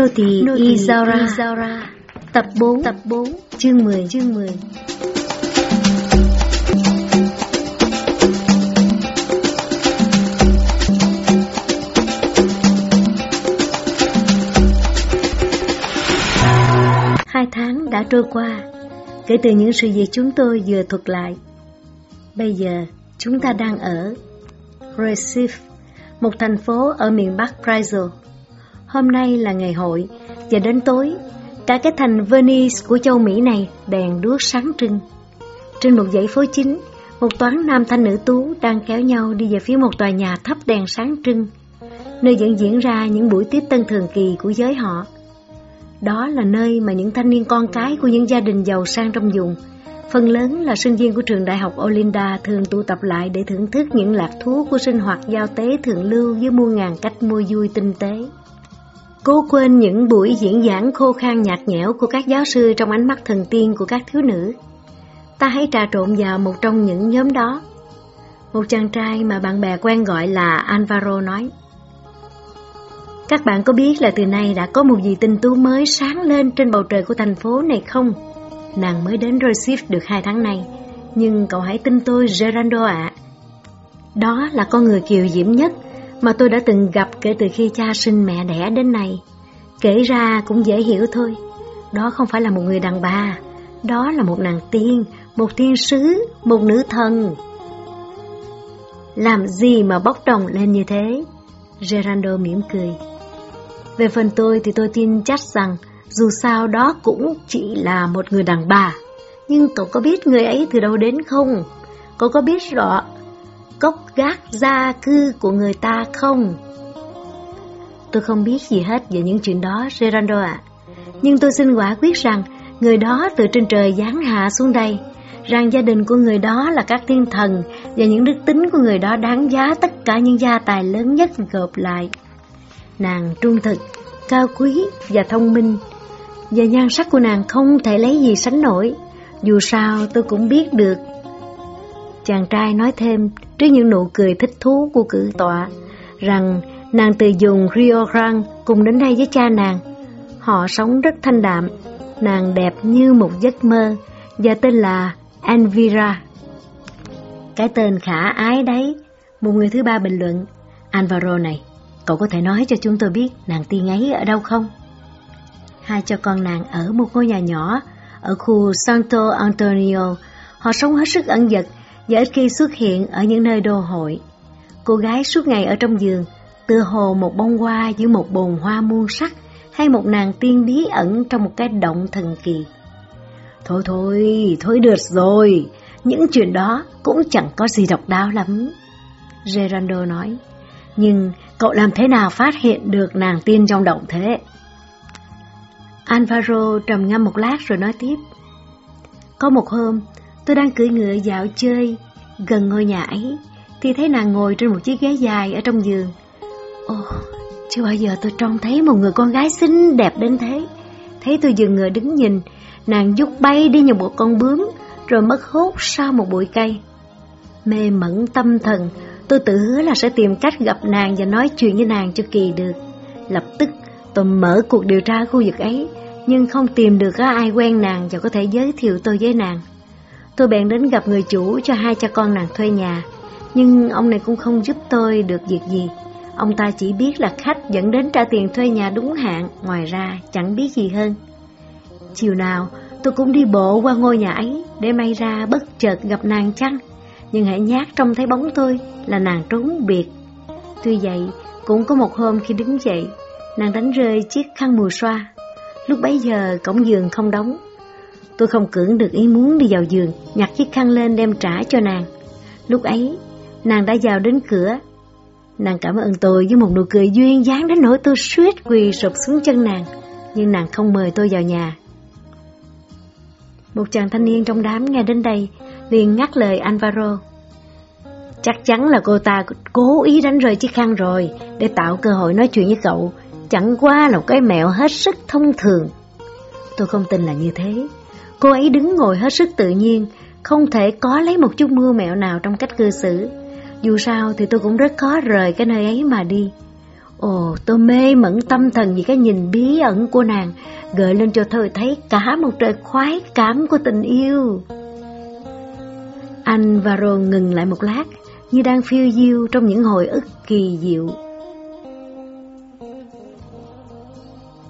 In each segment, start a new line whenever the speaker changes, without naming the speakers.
Nô tỳ Izara. Izara Tập 4 Tập 4 Chương 10 Chương 10 Hai tháng đã trôi qua Kể từ những sự việc chúng tôi vừa thuật lại. Bây giờ chúng ta đang ở Recife Một thành phố ở miền Bắc Brazil Hôm nay là ngày hội Và đến tối Cả cái thành Venice của châu Mỹ này đèn đuốc sáng trưng. Trên một dãy phố chính, một toán nam thanh nữ tú đang kéo nhau đi về phía một tòa nhà thắp đèn sáng trưng, nơi vẫn diễn ra những buổi tiếp tân thường kỳ của giới họ. Đó là nơi mà những thanh niên con cái của những gia đình giàu sang trong vùng, phần lớn là sinh viên của trường đại học Olinda thường tụ tập lại để thưởng thức những lạc thú của sinh hoạt giao tế thượng lưu với muôn ngàn cách mua vui tinh tế. Cố quên những buổi diễn giảng khô khan nhạt nhẽo của các giáo sư trong ánh mắt thần tiên của các thiếu nữ. Ta hãy trà trộn vào một trong những nhóm đó. Một chàng trai mà bạn bè quen gọi là Alvaro nói. Các bạn có biết là từ nay đã có một gì tinh tú mới sáng lên trên bầu trời của thành phố này không? Nàng mới đến Recife được hai tháng nay, nhưng cậu hãy tin tôi Gerardo ạ. Đó là con người kiều diễm nhất mà tôi đã từng gặp kể từ khi cha sinh mẹ đẻ đến nay. Kể ra cũng dễ hiểu thôi, đó không phải là một người đàn bà, đó là một nàng tiên, một thiên sứ, một nữ thần. Làm gì mà bốc đồng lên như thế? Gerardo mỉm cười. Về phần tôi thì tôi tin chắc rằng dù sao đó cũng chỉ là một người đàn bà. Nhưng cậu có biết người ấy từ đâu đến không? Cậu có biết rõ cốc gác gia cư của người ta không? Tôi không biết gì hết về những chuyện đó, Gerardo ạ. Nhưng tôi xin quả quyết rằng người đó từ trên trời giáng hạ xuống đây, rằng gia đình của người đó là các thiên thần và những đức tính của người đó đáng giá tất cả những gia tài lớn nhất gộp lại. Nàng trung thực, cao quý và thông minh, và nhan sắc của nàng không thể lấy gì sánh nổi. Dù sao tôi cũng biết được Chàng trai nói thêm trước những nụ cười thích thú của cử tọa rằng nàng từ dùng Rio Grande cùng đến đây với cha nàng. Họ sống rất thanh đạm, nàng đẹp như một giấc mơ và tên là Anvira. Cái tên khả ái đấy, một người thứ ba bình luận. Alvaro này, cậu có thể nói cho chúng tôi biết nàng tiên ấy ở đâu không? Hai cho con nàng ở một ngôi nhà nhỏ ở khu Santo Antonio. Họ sống hết sức ẩn dật và ít khi xuất hiện ở những nơi đô hội. Cô gái suốt ngày ở trong giường, tựa hồ một bông hoa giữa một bồn hoa muôn sắc hay một nàng tiên bí ẩn trong một cái động thần kỳ. Thôi thôi, thôi được rồi, những chuyện đó cũng chẳng có gì độc đáo lắm. Gerando nói, nhưng cậu làm thế nào phát hiện được nàng tiên trong động thế? Alvaro trầm ngâm một lát rồi nói tiếp. Có một hôm, Tôi đang cưỡi ngựa dạo chơi gần ngôi nhà ấy thì thấy nàng ngồi trên một chiếc ghế dài ở trong giường. Ồ, chưa bao giờ tôi trông thấy một người con gái xinh đẹp đến thế. Thấy tôi dừng ngựa đứng nhìn, nàng dút bay đi như một con bướm rồi mất hút sau một bụi cây. Mê mẩn tâm thần, tôi tự hứa là sẽ tìm cách gặp nàng và nói chuyện với nàng cho kỳ được. Lập tức tôi mở cuộc điều tra khu vực ấy, nhưng không tìm được ai quen nàng và có thể giới thiệu tôi với nàng. Tôi bèn đến gặp người chủ cho hai cha con nàng thuê nhà, nhưng ông này cũng không giúp tôi được việc gì. Ông ta chỉ biết là khách dẫn đến trả tiền thuê nhà đúng hạn, ngoài ra chẳng biết gì hơn. Chiều nào, tôi cũng đi bộ qua ngôi nhà ấy để may ra bất chợt gặp nàng chăng. Nhưng hãy nhát trông thấy bóng tôi là nàng trốn biệt. Tuy vậy, cũng có một hôm khi đứng dậy, nàng đánh rơi chiếc khăn mùa xoa. Lúc bấy giờ cổng giường không đóng, Tôi không cưỡng được ý muốn đi vào giường, nhặt chiếc khăn lên đem trả cho nàng. Lúc ấy, nàng đã vào đến cửa. Nàng cảm ơn tôi với một nụ cười duyên dáng đến nỗi tôi suýt quỳ sụp xuống chân nàng, nhưng nàng không mời tôi vào nhà. Một chàng thanh niên trong đám nghe đến đây, liền ngắt lời Alvaro. Chắc chắn là cô ta cố ý đánh rơi chiếc khăn rồi, để tạo cơ hội nói chuyện với cậu. Chẳng qua là một cái mẹo hết sức thông thường. Tôi không tin là như thế. Cô ấy đứng ngồi hết sức tự nhiên, không thể có lấy một chút mưa mẹo nào trong cách cư xử. Dù sao thì tôi cũng rất khó rời cái nơi ấy mà đi. Ồ, tôi mê mẩn tâm thần vì cái nhìn bí ẩn của nàng, gợi lên cho tôi thấy cả một trời khoái cảm của tình yêu. Anh và rồi ngừng lại một lát, như đang phiêu diêu trong những hồi ức kỳ diệu.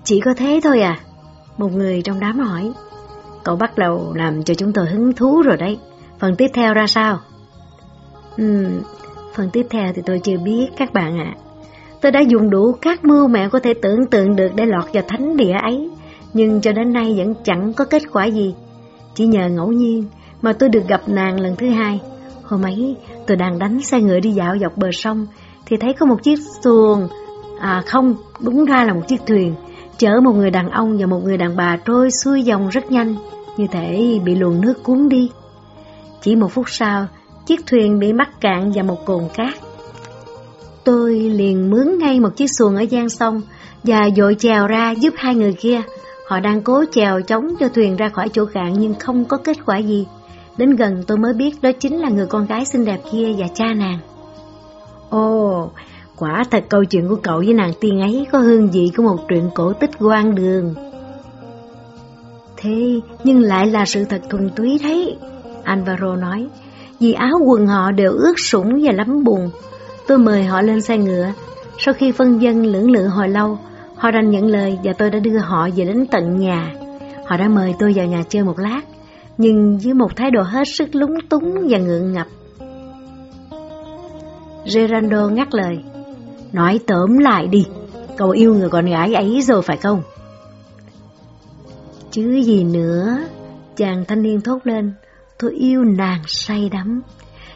Chỉ có thế thôi à? Một người trong đám hỏi. Cậu bắt đầu làm cho chúng tôi hứng thú rồi đấy. Phần tiếp theo ra sao? Uhm, phần tiếp theo thì tôi chưa biết các bạn ạ. Tôi đã dùng đủ các mưu mẹo có thể tưởng tượng được để lọt vào thánh địa ấy, nhưng cho đến nay vẫn chẳng có kết quả gì. Chỉ nhờ ngẫu nhiên mà tôi được gặp nàng lần thứ hai. Hôm ấy tôi đang đánh xe ngựa đi dạo dọc bờ sông thì thấy có một chiếc xuồng, à không, đúng ra là một chiếc thuyền, chở một người đàn ông và một người đàn bà trôi xuôi dòng rất nhanh, như thể bị luồng nước cuốn đi. Chỉ một phút sau, chiếc thuyền bị mắc cạn vào một cồn cát. Tôi liền mướn ngay một chiếc xuồng ở gian sông và dội chèo ra giúp hai người kia. Họ đang cố chèo chống cho thuyền ra khỏi chỗ cạn nhưng không có kết quả gì. Đến gần tôi mới biết đó chính là người con gái xinh đẹp kia và cha nàng. Ồ, quả thật câu chuyện của cậu với nàng tiên ấy có hương vị của một truyện cổ tích quan đường. Thế nhưng lại là sự thật thuần túy đấy, Alvaro nói, vì áo quần họ đều ướt sũng và lắm bùn. Tôi mời họ lên xe ngựa, sau khi phân dân lưỡng lự hồi lâu, họ đành nhận lời và tôi đã đưa họ về đến tận nhà. Họ đã mời tôi vào nhà chơi một lát, nhưng với một thái độ hết sức lúng túng và ngượng ngập. Gerando ngắt lời, nói tóm lại đi, cậu yêu người con gái ấy rồi phải không? Chứ gì nữa, chàng thanh niên thốt lên, tôi yêu nàng say đắm.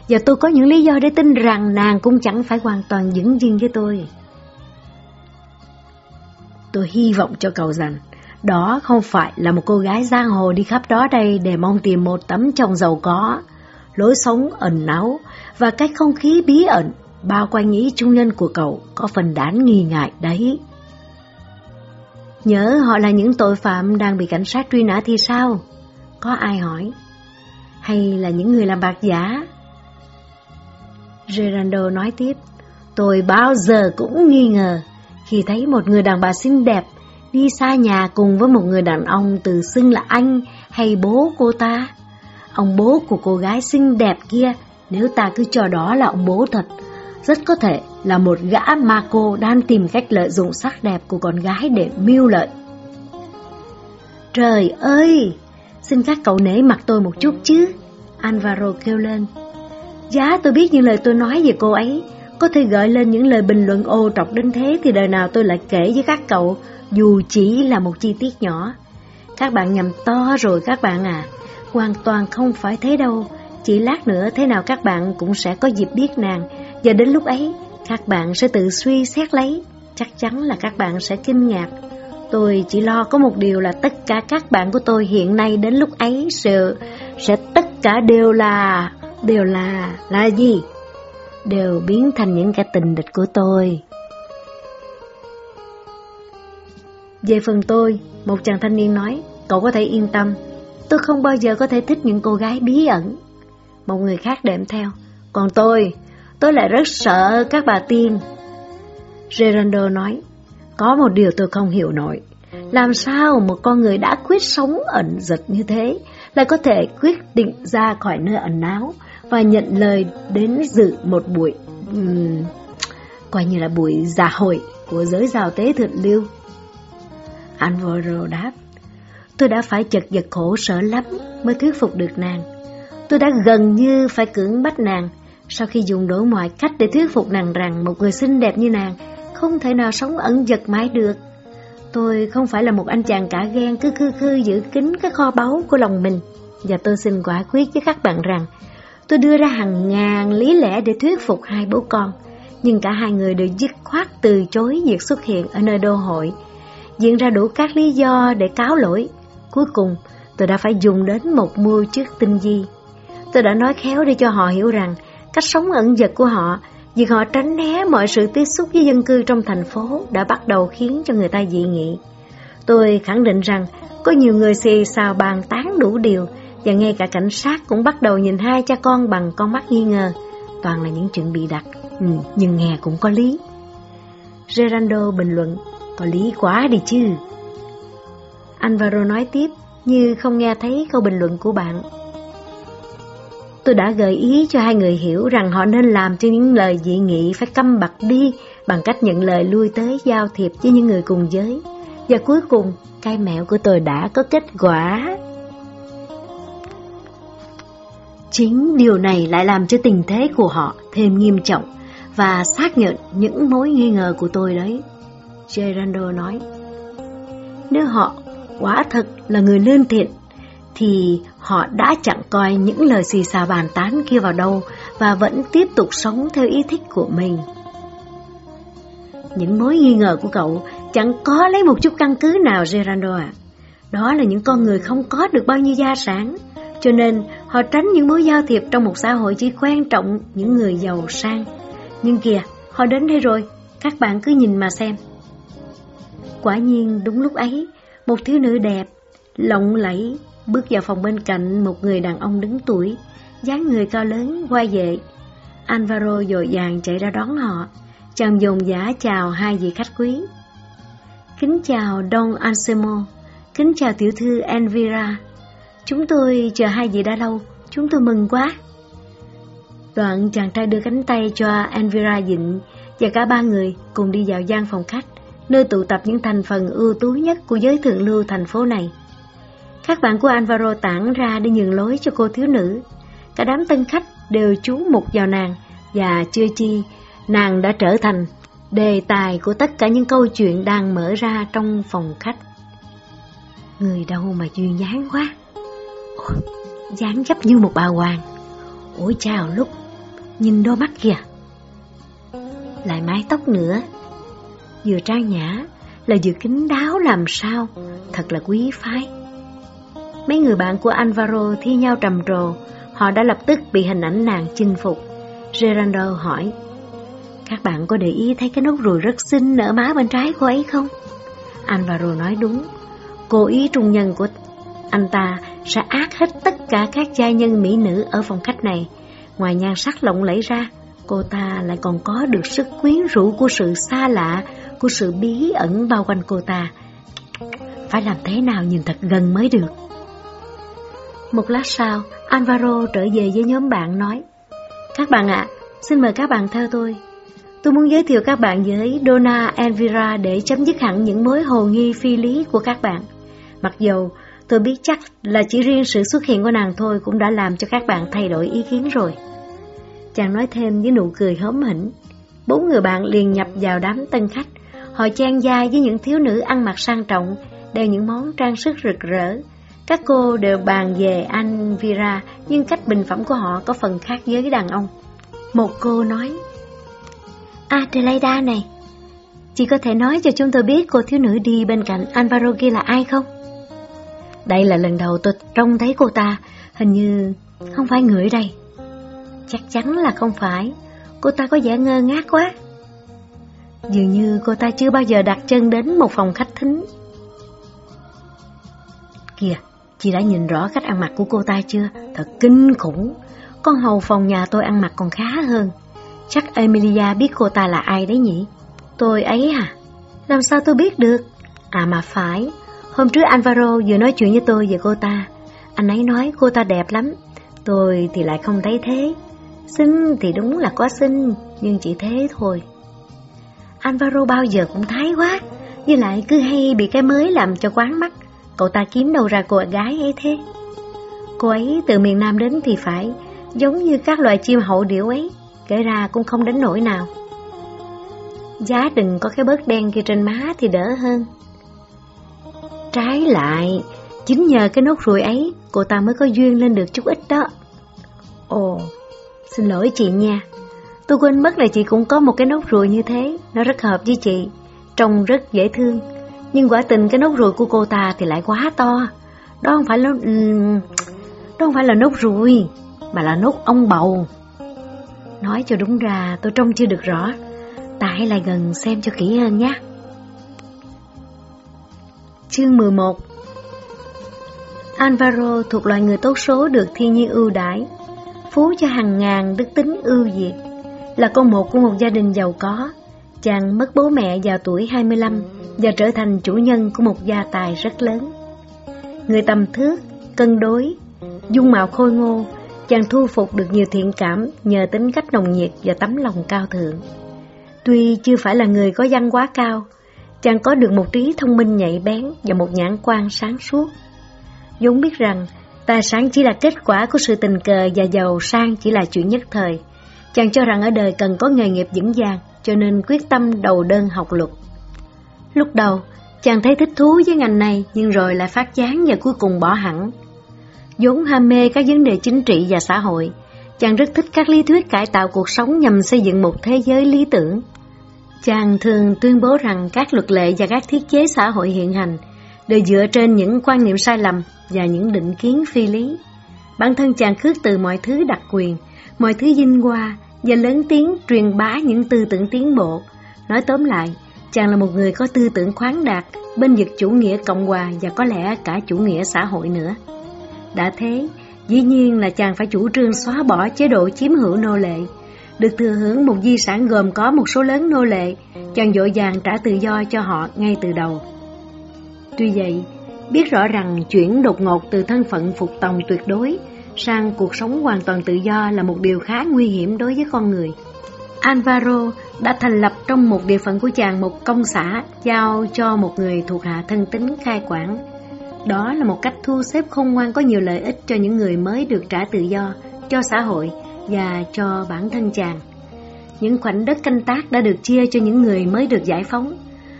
Và tôi có những lý do để tin rằng nàng cũng chẳng phải hoàn toàn vững dưng với tôi. Tôi hy vọng cho cậu rằng đó không phải là một cô gái giang hồ đi khắp đó đây để mong tìm một tấm chồng giàu có, lối sống ẩn náu và cái không khí bí ẩn bao quanh ý trung nhân của cậu có phần đáng nghi ngại đấy. Nhớ họ là những tội phạm đang bị cảnh sát truy nã thì sao? Có ai hỏi? Hay là những người làm bạc giả? Gerardo nói tiếp, tôi bao giờ cũng nghi ngờ khi thấy một người đàn bà xinh đẹp đi xa nhà cùng với một người đàn ông tự xưng là anh hay bố cô ta. Ông bố của cô gái xinh đẹp kia, nếu ta cứ cho đó là ông bố thật, rất có thể là một gã ma cô đang tìm cách lợi dụng sắc đẹp của con gái để mưu lợi. Trời ơi! Xin các cậu nể mặt tôi một chút chứ. Alvaro kêu lên. Giá tôi biết những lời tôi nói về cô ấy có thể gợi lên những lời bình luận ô trọc đến thế thì đời nào tôi lại kể với các cậu dù chỉ là một chi tiết nhỏ. Các bạn nhầm to rồi các bạn à, hoàn toàn không phải thế đâu. Chỉ lát nữa thế nào các bạn cũng sẽ có dịp biết nàng và đến lúc ấy các bạn sẽ tự suy xét lấy. Chắc chắn là các bạn sẽ kinh ngạc Tôi chỉ lo có một điều là tất cả các bạn của tôi hiện nay đến lúc ấy sự sẽ tất cả đều là đều là là gì? Đều biến thành những kẻ tình địch của tôi. Về phần tôi, một chàng thanh niên nói, cậu có thể yên tâm, tôi không bao giờ có thể thích những cô gái bí ẩn. Một người khác đệm theo, còn tôi, tôi lại rất sợ các bà tiên. Gerardo nói, có một điều tôi không hiểu nổi. Làm sao một con người đã quyết sống ẩn giật như thế lại có thể quyết định ra khỏi nơi ẩn náu và nhận lời đến dự một buổi um, coi như là buổi giả hội của giới giao tế thượng lưu. Alvaro đáp, tôi đã phải chật vật khổ sở lắm mới thuyết phục được nàng. Tôi đã gần như phải cưỡng bắt nàng sau khi dùng đủ mọi cách để thuyết phục nàng rằng một người xinh đẹp như nàng không thể nào sống ẩn giật mãi được. Tôi không phải là một anh chàng cả ghen cứ khư khư giữ kín cái kho báu của lòng mình. Và tôi xin quả quyết với các bạn rằng, tôi đưa ra hàng ngàn lý lẽ để thuyết phục hai bố con, nhưng cả hai người đều dứt khoát từ chối việc xuất hiện ở nơi đô hội, diễn ra đủ các lý do để cáo lỗi. Cuối cùng, tôi đã phải dùng đến một mưu trước tinh di. Tôi đã nói khéo để cho họ hiểu rằng cách sống ẩn dật của họ Việc họ tránh né mọi sự tiếp xúc với dân cư trong thành phố đã bắt đầu khiến cho người ta dị nghị. Tôi khẳng định rằng có nhiều người xì xào bàn tán đủ điều và ngay cả cảnh sát cũng bắt đầu nhìn hai cha con bằng con mắt nghi ngờ. Toàn là những chuyện bị đặt, ừ, nhưng nghe cũng có lý. Gerando bình luận, có lý quá đi chứ. Alvaro nói tiếp, như không nghe thấy câu bình luận của bạn. Tôi đã gợi ý cho hai người hiểu rằng họ nên làm cho những lời dị nghị phải câm bặt đi bằng cách nhận lời lui tới giao thiệp với những người cùng giới. Và cuối cùng, cái mẹo của tôi đã có kết quả. Chính điều này lại làm cho tình thế của họ thêm nghiêm trọng và xác nhận những mối nghi ngờ của tôi đấy. Gerando nói, nếu họ quả thật là người lương thiện, thì họ đã chẳng coi những lời xì xào bàn tán kia vào đâu và vẫn tiếp tục sống theo ý thích của mình. Những mối nghi ngờ của cậu chẳng có lấy một chút căn cứ nào Gerardo. à. Đó là những con người không có được bao nhiêu gia sản, cho nên họ tránh những mối giao thiệp trong một xã hội chỉ quan trọng những người giàu sang. Nhưng kìa, họ đến đây rồi, các bạn cứ nhìn mà xem. Quả nhiên đúng lúc ấy, một thiếu nữ đẹp, lộng lẫy, bước vào phòng bên cạnh một người đàn ông đứng tuổi, dáng người cao lớn, quay về. Alvaro dội vàng chạy ra đón họ, chàng dồn giả chào hai vị khách quý. Kính chào Don Anselmo, kính chào tiểu thư Envira. Chúng tôi chờ hai vị đã lâu, chúng tôi mừng quá. Đoạn chàng trai đưa cánh tay cho Envira dịnh và cả ba người cùng đi vào gian phòng khách, nơi tụ tập những thành phần ưu tú nhất của giới thượng lưu thành phố này. Các bạn của Alvaro tản ra để nhường lối cho cô thiếu nữ. Cả đám tân khách đều chú mục vào nàng và chưa chi, nàng đã trở thành đề tài của tất cả những câu chuyện đang mở ra trong phòng khách. Người đâu mà duyên dáng quá. Ôi, dáng gấp như một bà hoàng. Ôi chào lúc, nhìn đôi mắt kìa. Lại mái tóc nữa, vừa trang nhã, là vừa kính đáo làm sao, thật là quý phái. Mấy người bạn của Alvaro thi nhau trầm trồ, họ đã lập tức bị hình ảnh nàng chinh phục. Gerardo hỏi, các bạn có để ý thấy cái nốt ruồi rất xinh nở má bên trái cô ấy không? Alvaro nói đúng, cô ý trung nhân của anh ta sẽ ác hết tất cả các giai nhân mỹ nữ ở phòng khách này. Ngoài nhan sắc lộng lẫy ra, cô ta lại còn có được sức quyến rũ của sự xa lạ, của sự bí ẩn bao quanh cô ta. Phải làm thế nào nhìn thật gần mới được. Một lát sau, Alvaro trở về với nhóm bạn nói Các bạn ạ, xin mời các bạn theo tôi. Tôi muốn giới thiệu các bạn với Donna Elvira để chấm dứt hẳn những mối hồ nghi phi lý của các bạn. Mặc dù tôi biết chắc là chỉ riêng sự xuất hiện của nàng thôi cũng đã làm cho các bạn thay đổi ý kiến rồi. Chàng nói thêm với nụ cười hớm hỉnh. Bốn người bạn liền nhập vào đám tân khách. Họ trang gia với những thiếu nữ ăn mặc sang trọng, đeo những món trang sức rực rỡ, các cô đều bàn về anh Vira, nhưng cách bình phẩm của họ có phần khác với đàn ông. Một cô nói, Adelaida này, chị có thể nói cho chúng tôi biết cô thiếu nữ đi bên cạnh Alvaro kia là ai không? Đây là lần đầu tôi trông thấy cô ta, hình như không phải người đây. Chắc chắn là không phải, cô ta có vẻ ngơ ngác quá. Dường như cô ta chưa bao giờ đặt chân đến một phòng khách thính. Kìa, Chị đã nhìn rõ cách ăn mặc của cô ta chưa? Thật kinh khủng. Con hầu phòng nhà tôi ăn mặc còn khá hơn. Chắc Emilia biết cô ta là ai đấy nhỉ? Tôi ấy à? Làm sao tôi biết được? À mà phải, hôm trước Alvaro vừa nói chuyện với tôi về cô ta. Anh ấy nói cô ta đẹp lắm, tôi thì lại không thấy thế. Xinh thì đúng là có xinh, nhưng chỉ thế thôi. Alvaro bao giờ cũng thái quá, với lại cứ hay bị cái mới làm cho quán mắt. Cậu ta kiếm đâu ra cô gái ấy thế? Cô ấy từ miền Nam đến thì phải, giống như các loài chim hậu điểu ấy, kể ra cũng không đến nỗi nào. Giá đừng có cái bớt đen kia trên má thì đỡ hơn. Trái lại, chính nhờ cái nốt ruồi ấy, cô ta mới có duyên lên được chút ít đó. Ồ, xin lỗi chị nha. Tôi quên mất là chị cũng có một cái nốt ruồi như thế, nó rất hợp với chị, trông rất dễ thương. Nhưng quả tình cái nốt ruồi của cô ta thì lại quá to. Đó không phải là... Ừ, đó không phải là nốt ruồi, mà là nốt ong bầu. Nói cho đúng ra tôi trông chưa được rõ. Ta hãy lại gần xem cho kỹ hơn nhé. Chương 11 Alvaro thuộc loại người tốt số được thiên nhiên ưu đãi, phú cho hàng ngàn đức tính ưu việt, là con một của một gia đình giàu có, Chàng mất bố mẹ vào tuổi 25 và trở thành chủ nhân của một gia tài rất lớn. Người tầm thước, cân đối, dung mạo khôi ngô, chàng thu phục được nhiều thiện cảm nhờ tính cách nồng nhiệt và tấm lòng cao thượng. Tuy chưa phải là người có văn quá cao, chàng có được một trí thông minh nhạy bén và một nhãn quan sáng suốt. vốn biết rằng tài sản chỉ là kết quả của sự tình cờ và giàu sang chỉ là chuyện nhất thời. Chàng cho rằng ở đời cần có nghề nghiệp vững vàng, cho nên quyết tâm đầu đơn học luật. Lúc đầu, chàng thấy thích thú với ngành này, nhưng rồi lại phát chán và cuối cùng bỏ hẳn. vốn ham mê các vấn đề chính trị và xã hội, chàng rất thích các lý thuyết cải tạo cuộc sống nhằm xây dựng một thế giới lý tưởng. Chàng thường tuyên bố rằng các luật lệ và các thiết chế xã hội hiện hành đều dựa trên những quan niệm sai lầm và những định kiến phi lý. Bản thân chàng khước từ mọi thứ đặc quyền, mọi thứ vinh hoa và lớn tiếng truyền bá những tư tưởng tiến bộ. Nói tóm lại, chàng là một người có tư tưởng khoáng đạt, bên vực chủ nghĩa cộng hòa và có lẽ cả chủ nghĩa xã hội nữa. Đã thế, dĩ nhiên là chàng phải chủ trương xóa bỏ chế độ chiếm hữu nô lệ, được thừa hưởng một di sản gồm có một số lớn nô lệ, chàng dội vàng trả tự do cho họ ngay từ đầu. Tuy vậy, biết rõ rằng chuyển đột ngột từ thân phận phục tòng tuyệt đối sang cuộc sống hoàn toàn tự do là một điều khá nguy hiểm đối với con người. Alvaro đã thành lập trong một địa phận của chàng một công xã giao cho một người thuộc hạ thân tín khai quản. Đó là một cách thu xếp khôn ngoan có nhiều lợi ích cho những người mới được trả tự do, cho xã hội và cho bản thân chàng. Những khoảnh đất canh tác đã được chia cho những người mới được giải phóng.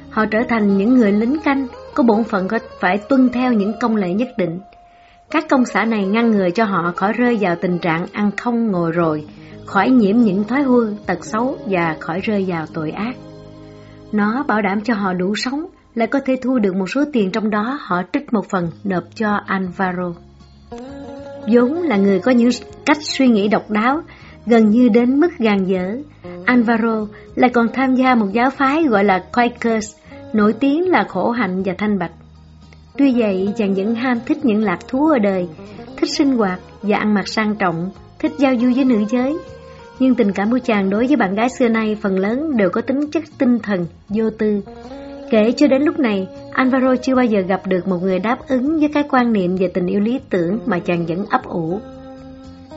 Họ trở thành những người lính canh, có bổn phận có phải tuân theo những công lệ nhất định. Các công xã này ngăn ngừa cho họ khỏi rơi vào tình trạng ăn không ngồi rồi, khỏi nhiễm những thói hư, tật xấu và khỏi rơi vào tội ác. Nó bảo đảm cho họ đủ sống, lại có thể thu được một số tiền trong đó họ trích một phần nộp cho Alvaro vốn là người có những cách suy nghĩ độc đáo, gần như đến mức gàn dở. Alvaro lại còn tham gia một giáo phái gọi là Quakers, nổi tiếng là khổ hạnh và thanh bạch. Tuy vậy, chàng vẫn ham thích những lạc thú ở đời, thích sinh hoạt và ăn mặc sang trọng, thích giao du với nữ giới. Nhưng tình cảm của chàng đối với bạn gái xưa nay phần lớn đều có tính chất tinh thần, vô tư. Kể cho đến lúc này, Alvaro chưa bao giờ gặp được một người đáp ứng với cái quan niệm về tình yêu lý tưởng mà chàng vẫn ấp ủ.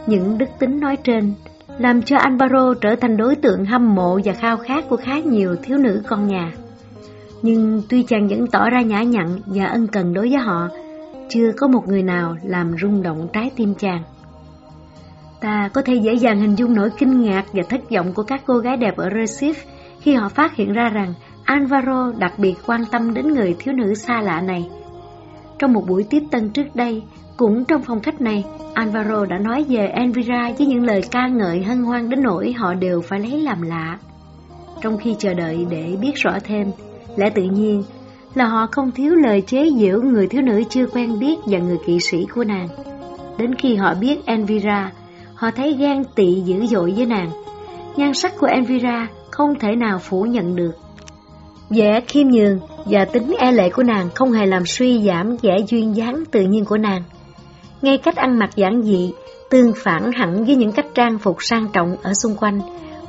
Những đức tính nói trên làm cho Alvaro trở thành đối tượng hâm mộ và khao khát của khá nhiều thiếu nữ con nhà. Nhưng tuy chàng vẫn tỏ ra nhã nhặn và ân cần đối với họ, chưa có một người nào làm rung động trái tim chàng. Ta có thể dễ dàng hình dung nỗi kinh ngạc và thất vọng của các cô gái đẹp ở Recife khi họ phát hiện ra rằng Alvaro đặc biệt quan tâm đến người thiếu nữ xa lạ này. Trong một buổi tiếp tân trước đây, cũng trong phòng khách này, Alvaro đã nói về Elvira với những lời ca ngợi hân hoan đến nỗi họ đều phải lấy làm lạ. Trong khi chờ đợi để biết rõ thêm, lẽ tự nhiên là họ không thiếu lời chế giễu người thiếu nữ chưa quen biết và người kỵ sĩ của nàng. Đến khi họ biết Elvira, họ thấy ghen tị dữ dội với nàng. Nhan sắc của Elvira không thể nào phủ nhận được. Vẻ khiêm nhường và tính e lệ của nàng không hề làm suy giảm vẻ duyên dáng tự nhiên của nàng. Ngay cách ăn mặc giản dị, tương phản hẳn với những cách trang phục sang trọng ở xung quanh,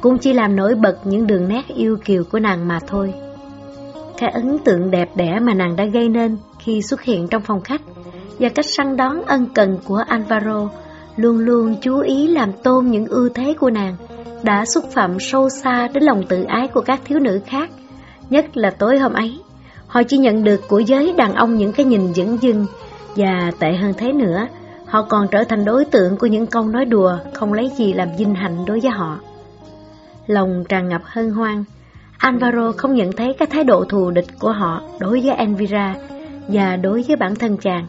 cũng chỉ làm nổi bật những đường nét yêu kiều của nàng mà thôi. Cái ấn tượng đẹp đẽ mà nàng đã gây nên khi xuất hiện trong phòng khách và cách săn đón ân cần của Alvaro luôn luôn chú ý làm tôn những ưu thế của nàng đã xúc phạm sâu xa đến lòng tự ái của các thiếu nữ khác Nhất là tối hôm ấy, họ chỉ nhận được của giới đàn ông những cái nhìn dửng dưng và tệ hơn thế nữa, họ còn trở thành đối tượng của những câu nói đùa không lấy gì làm vinh hạnh đối với họ. Lòng tràn ngập hân hoan, Alvaro không nhận thấy cái thái độ thù địch của họ đối với Elvira và đối với bản thân chàng.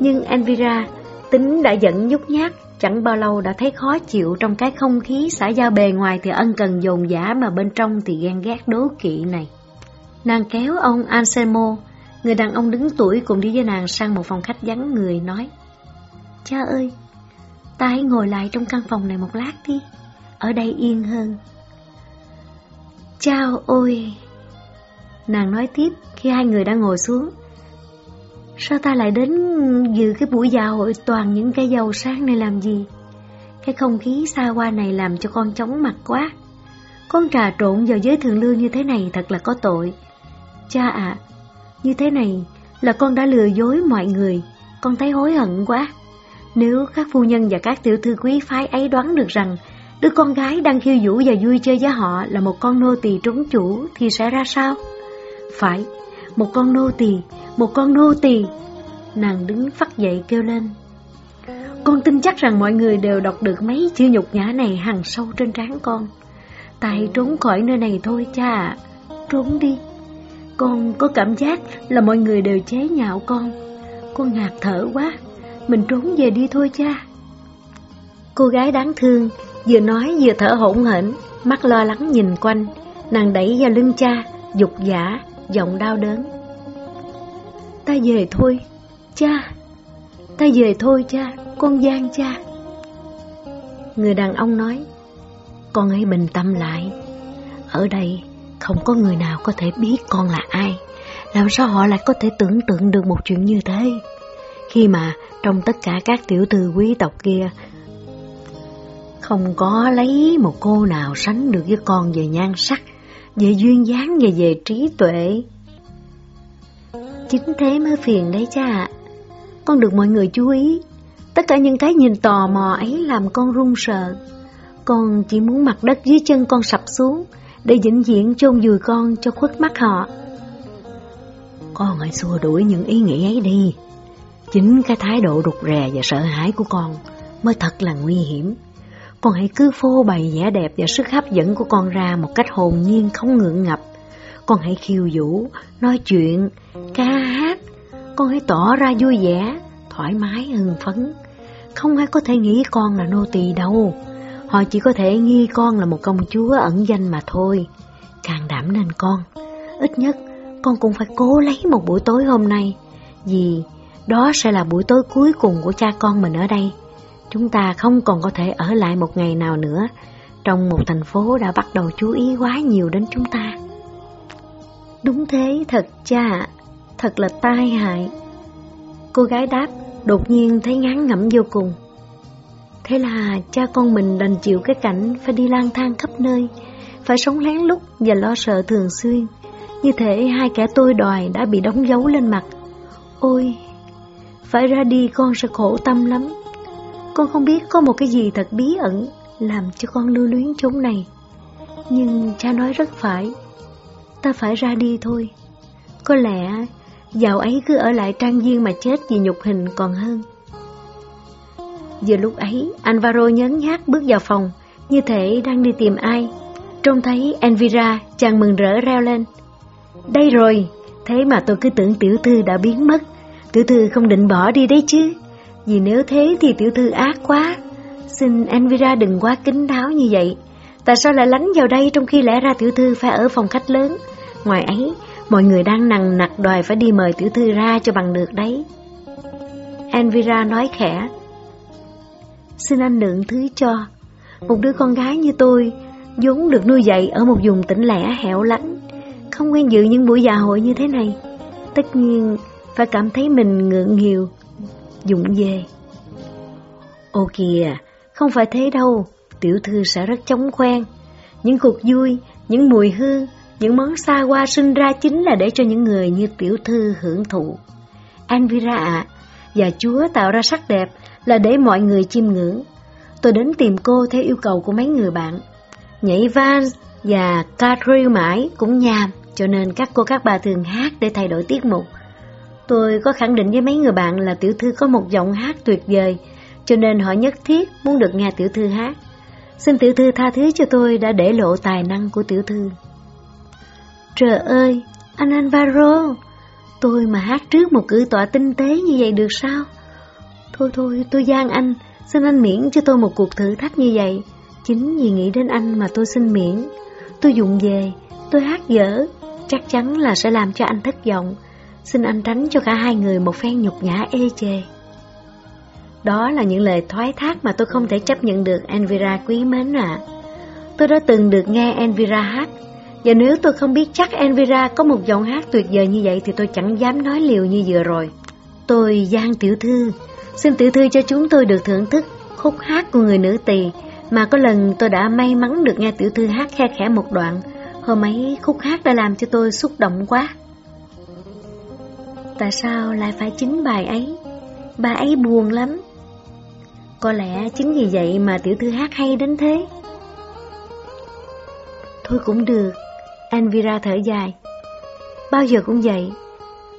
Nhưng Elvira, tính đã giận nhút nhát, chẳng bao lâu đã thấy khó chịu trong cái không khí xã giao bề ngoài thì ân cần dồn dã mà bên trong thì ghen ghét đố kỵ này. Nàng kéo ông Anselmo, người đàn ông đứng tuổi cùng đi với nàng sang một phòng khách vắng người nói Cha ơi, ta hãy ngồi lại trong căn phòng này một lát đi, ở đây yên hơn. Chao ôi! Nàng nói tiếp khi hai người đã ngồi xuống. Sao ta lại đến dự cái buổi dạ hội toàn những cái giàu sáng này làm gì? Cái không khí xa qua này làm cho con chóng mặt quá. Con trà trộn vào giới thượng lưu như thế này thật là có tội. Cha ạ, như thế này là con đã lừa dối mọi người, con thấy hối hận quá. Nếu các phu nhân và các tiểu thư quý phái ấy đoán được rằng đứa con gái đang khiêu vũ và vui chơi với họ là một con nô tỳ trốn chủ thì sẽ ra sao? Phải, một con nô tỳ, một con nô tỳ. Nàng đứng phát dậy kêu lên. Con tin chắc rằng mọi người đều đọc được mấy chữ nhục nhã này hằng sâu trên trán con. Tại trốn khỏi nơi này thôi cha Trốn đi. Con có cảm giác là mọi người đều chế nhạo con. Con ngạt thở quá. Mình trốn về đi thôi cha. Cô gái đáng thương, vừa nói vừa thở hổn hển, mắt lo lắng nhìn quanh. Nàng đẩy vào lưng cha, dục giả, giọng đau đớn. Ta về thôi, cha. Ta về thôi cha, con gian cha. Người đàn ông nói, con hãy bình tâm lại. Ở đây không có người nào có thể biết con là ai. Làm sao họ lại có thể tưởng tượng được một chuyện như thế? Khi mà trong tất cả các tiểu thư quý tộc kia, không có lấy một cô nào sánh được với con về nhan sắc, về duyên dáng và về trí tuệ. Chính thế mới phiền đấy cha ạ. Con được mọi người chú ý. Tất cả những cái nhìn tò mò ấy làm con run sợ. Con chỉ muốn mặt đất dưới chân con sập xuống để vĩnh viễn chôn vùi con cho khuất mắt họ. Con hãy xua đuổi những ý nghĩ ấy đi. Chính cái thái độ rụt rè và sợ hãi của con mới thật là nguy hiểm. Con hãy cứ phô bày vẻ đẹp và sức hấp dẫn của con ra một cách hồn nhiên không ngượng ngập. Con hãy khiêu vũ, nói chuyện, ca hát. Con hãy tỏ ra vui vẻ, thoải mái, hưng phấn. Không ai có thể nghĩ con là nô tỳ đâu. Họ chỉ có thể nghi con là một công chúa ẩn danh mà thôi. Càng đảm nên con. Ít nhất, con cũng phải cố lấy một buổi tối hôm nay. Vì đó sẽ là buổi tối cuối cùng của cha con mình ở đây. Chúng ta không còn có thể ở lại một ngày nào nữa trong một thành phố đã bắt đầu chú ý quá nhiều đến chúng ta. Đúng thế, thật cha thật là tai hại. Cô gái đáp, đột nhiên thấy ngán ngẩm vô cùng. Thế là cha con mình đành chịu cái cảnh phải đi lang thang khắp nơi, phải sống lén lút và lo sợ thường xuyên. Như thể hai kẻ tôi đòi đã bị đóng dấu lên mặt. Ôi, phải ra đi con sẽ khổ tâm lắm. Con không biết có một cái gì thật bí ẩn làm cho con lưu luyến chốn này. Nhưng cha nói rất phải, ta phải ra đi thôi. Có lẽ dạo ấy cứ ở lại trang viên mà chết vì nhục hình còn hơn. giờ lúc ấy, Alvaro nhấn nhát bước vào phòng, như thể đang đi tìm ai. Trông thấy Elvira, chàng mừng rỡ reo lên. Đây rồi, thế mà tôi cứ tưởng tiểu thư đã biến mất. Tiểu thư không định bỏ đi đấy chứ. Vì nếu thế thì tiểu thư ác quá. Xin Elvira đừng quá kính đáo như vậy. Tại sao lại lánh vào đây trong khi lẽ ra tiểu thư phải ở phòng khách lớn? Ngoài ấy, mọi người đang nằng nặc đòi phải đi mời tiểu thư ra cho bằng được đấy. Elvira nói khẽ. Xin anh lượng thứ cho. Một đứa con gái như tôi, vốn được nuôi dạy ở một vùng tỉnh lẻ hẻo lánh, không quen dự những buổi dạ hội như thế này. Tất nhiên, phải cảm thấy mình ngượng nghìu, dũng về. Ô kìa, không phải thế đâu, tiểu thư sẽ rất chống khoen. Những cuộc vui, những mùi hương, những món xa hoa sinh ra chính là để cho những người như tiểu thư hưởng thụ. Anvira ạ, và Chúa tạo ra sắc đẹp là để mọi người chiêm ngưỡng. Tôi đến tìm cô theo yêu cầu của mấy người bạn. Nhảy vals và quadrille mãi cũng nhàm, cho nên các cô các bà thường hát để thay đổi tiết mục. Tôi có khẳng định với mấy người bạn là tiểu thư có một giọng hát tuyệt vời, cho nên họ nhất thiết muốn được nghe tiểu thư hát. Xin tiểu thư tha thứ cho tôi đã để lộ tài năng của tiểu thư. Trời ơi, anh Alvaro, tôi mà hát trước một cử tọa tinh tế như vậy được sao? Thôi thôi, tôi gian anh, xin anh miễn cho tôi một cuộc thử thách như vậy. Chính vì nghĩ đến anh mà tôi xin miễn. Tôi dụng về, tôi hát dở, chắc chắn là sẽ làm cho anh thất vọng. Xin anh tránh cho cả hai người một phen nhục nhã ê chề. Đó là những lời thoái thác mà tôi không thể chấp nhận được Envira quý mến ạ. Tôi đã từng được nghe Envira hát, và nếu tôi không biết chắc Envira có một giọng hát tuyệt vời như vậy thì tôi chẳng dám nói liều như vừa rồi. Tôi Giang Tiểu Thư, xin Tiểu Thư cho chúng tôi được thưởng thức khúc hát của người nữ tỳ Mà có lần tôi đã may mắn được nghe tiểu thư hát khe khẽ một đoạn, hôm ấy khúc hát đã làm cho tôi xúc động quá. Tại sao lại phải chính bài ấy? Bà ấy buồn lắm. Có lẽ chính vì vậy mà tiểu thư hát hay đến thế. Thôi cũng được, Elvira thở dài. Bao giờ cũng vậy,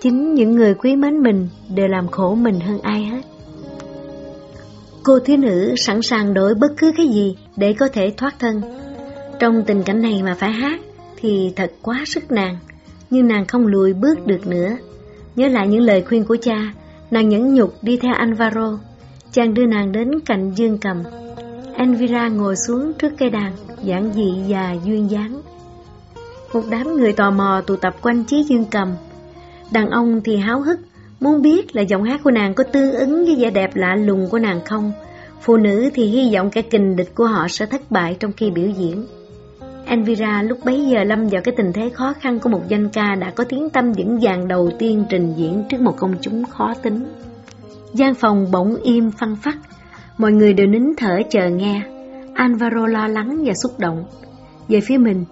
chính những người quý mến mình đều làm khổ mình hơn ai hết. Cô thiếu nữ sẵn sàng đổi bất cứ cái gì để có thể thoát thân. Trong tình cảnh này mà phải hát thì thật quá sức nàng, nhưng nàng không lùi bước được nữa. Nhớ lại những lời khuyên của cha, nàng nhẫn nhục đi theo Alvaro. Chàng đưa nàng đến cạnh dương cầm. Elvira ngồi xuống trước cây đàn, giản dị và duyên dáng. Một đám người tò mò tụ tập quanh chiếc dương cầm. Đàn ông thì háo hức, muốn biết là giọng hát của nàng có tương ứng với vẻ đẹp lạ lùng của nàng không. Phụ nữ thì hy vọng kẻ kình địch của họ sẽ thất bại trong khi biểu diễn. Anvira lúc bấy giờ lâm vào cái tình thế khó khăn của một danh ca đã có tiếng tâm vững vàng đầu tiên trình diễn trước một công chúng khó tính. gian phòng bỗng im phăng phắc, mọi người đều nín thở chờ nghe. Alvaro lo lắng và xúc động. Về phía mình,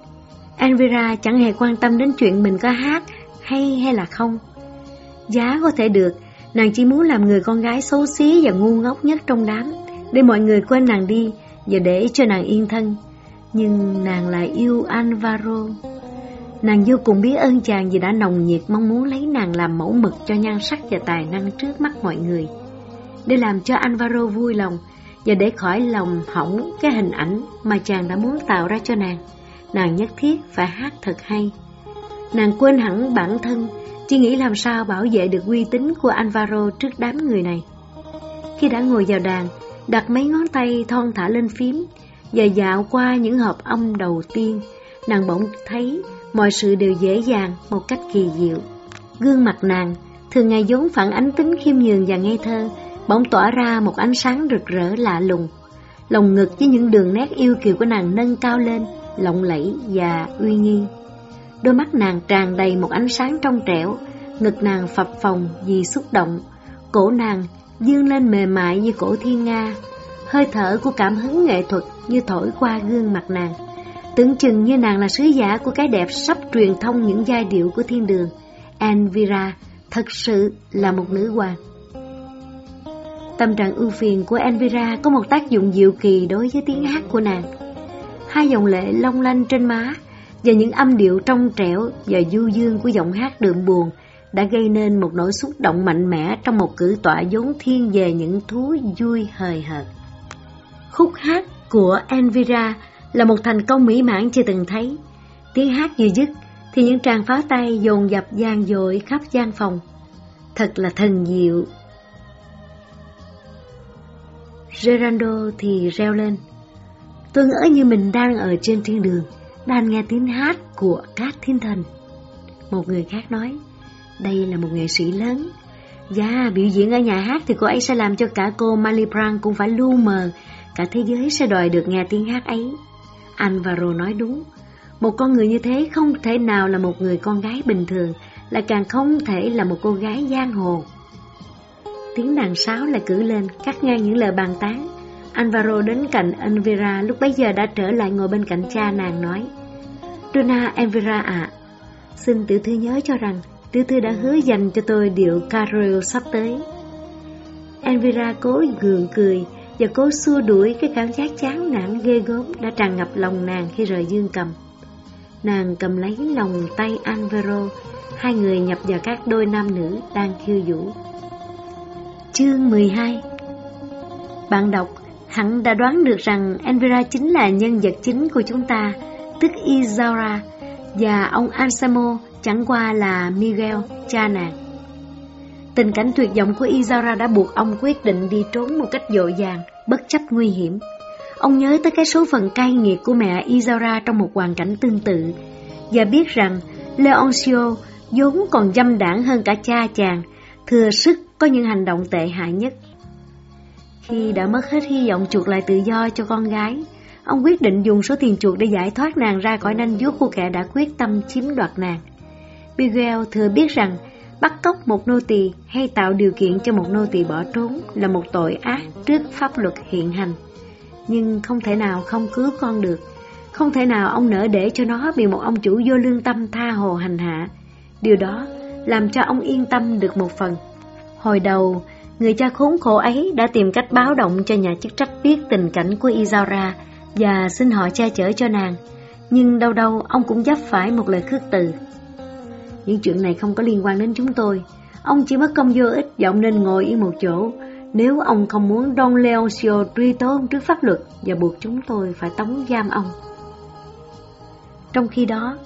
Anvira chẳng hề quan tâm đến chuyện mình có hát hay hay là không. Giá có thể được, nàng chỉ muốn làm người con gái xấu xí và ngu ngốc nhất trong đám, để mọi người quên nàng đi và để cho nàng yên thân. Nhưng nàng lại yêu Alvaro. Nàng vô cùng biết ơn chàng vì đã nồng nhiệt mong muốn lấy nàng làm mẫu mực cho nhan sắc và tài năng trước mắt mọi người. Để làm cho Alvaro vui lòng và để khỏi lòng hỏng cái hình ảnh mà chàng đã muốn tạo ra cho nàng, nàng nhất thiết phải hát thật hay. Nàng quên hẳn bản thân, chỉ nghĩ làm sao bảo vệ được uy tín của Alvaro trước đám người này. Khi đã ngồi vào đàn, đặt mấy ngón tay thon thả lên phím, và dạo qua những hợp âm đầu tiên, nàng bỗng thấy mọi sự đều dễ dàng một cách kỳ diệu. Gương mặt nàng, thường ngày vốn phản ánh tính khiêm nhường và ngây thơ, bỗng tỏa ra một ánh sáng rực rỡ lạ lùng. Lòng ngực với những đường nét yêu kiều của nàng nâng cao lên, lộng lẫy và uy nghi. Đôi mắt nàng tràn đầy một ánh sáng trong trẻo, ngực nàng phập phồng vì xúc động, cổ nàng dương lên mềm mại như cổ thiên nga, hơi thở của cảm hứng nghệ thuật như thổi qua gương mặt nàng. Tưởng chừng như nàng là sứ giả của cái đẹp sắp truyền thông những giai điệu của thiên đường. Elvira thật sự là một nữ hoàng. Tâm trạng ưu phiền của Elvira có một tác dụng diệu kỳ đối với tiếng hát của nàng. Hai dòng lệ long lanh trên má và những âm điệu trong trẻo và du dương của giọng hát đượm buồn đã gây nên một nỗi xúc động mạnh mẽ trong một cử tọa vốn thiên về những thú vui hời hợt. Khúc hát của Elvira là một thành công mỹ mãn chưa từng thấy. Tiếng hát vừa dứt thì những tràng pháo tay dồn dập gian dội khắp gian phòng. Thật là thần diệu. Gerando thì reo lên. Tôi ngỡ như mình đang ở trên thiên đường, đang nghe tiếng hát của các thiên thần. Một người khác nói, đây là một nghệ sĩ lớn. Dạ, biểu diễn ở nhà hát thì cô ấy sẽ làm cho cả cô Malibran cũng phải lu mờ Cả thế giới sẽ đòi được nghe tiếng hát ấy. Alvaro nói đúng. Một con người như thế không thể nào là một người con gái bình thường, lại càng không thể là một cô gái giang hồ. Tiếng đàn sáo lại cử lên, cắt ngang những lời bàn tán. Alvaro đến cạnh Elvira lúc bấy giờ đã trở lại ngồi bên cạnh cha nàng nói. Dona Elvira ạ, xin tiểu thư nhớ cho rằng tiểu thư đã hứa dành cho tôi điệu carol sắp tới. Elvira cố gượng cười, và cố xua đuổi cái cảm giác chán nản ghê gớm đã tràn ngập lòng nàng khi rời dương cầm. Nàng cầm lấy lòng tay Alvaro, hai người nhập vào các đôi nam nữ đang khiêu vũ. Chương 12 Bạn đọc hẳn đã đoán được rằng Elvira chính là nhân vật chính của chúng ta, tức Isaura, và ông Anselmo chẳng qua là Miguel, cha nàng. Tình cảnh tuyệt vọng của Izara đã buộc ông quyết định đi trốn một cách dội dàng, bất chấp nguy hiểm. Ông nhớ tới cái số phận cay nghiệt của mẹ Izara trong một hoàn cảnh tương tự, và biết rằng Leoncio vốn còn dâm đảng hơn cả cha chàng, thừa sức có những hành động tệ hại nhất. Khi đã mất hết hy vọng chuộc lại tự do cho con gái, ông quyết định dùng số tiền chuộc để giải thoát nàng ra khỏi nanh vuốt của kẻ đã quyết tâm chiếm đoạt nàng. Miguel thừa biết rằng Bắt cóc một nô tỳ hay tạo điều kiện cho một nô tỳ bỏ trốn là một tội ác trước pháp luật hiện hành. nhưng không thể nào không cứu con được. Không thể nào ông nỡ để cho nó bị một ông chủ vô lương tâm tha hồ hành hạ. Điều đó làm cho ông yên tâm được một phần. Hồi đầu, người cha khốn khổ ấy đã tìm cách báo động cho nhà chức trách biết tình cảnh của Izara và xin họ che chở cho nàng. Nhưng đâu đâu ông cũng giáp phải một lời khước từ. Những chuyện này không có liên quan đến chúng tôi. Ông chỉ mất công vô ích và ông nên ngồi yên một chỗ. Nếu ông không muốn Don Leoncio truy tố trước pháp luật và buộc chúng tôi phải tống giam ông. Trong khi đó,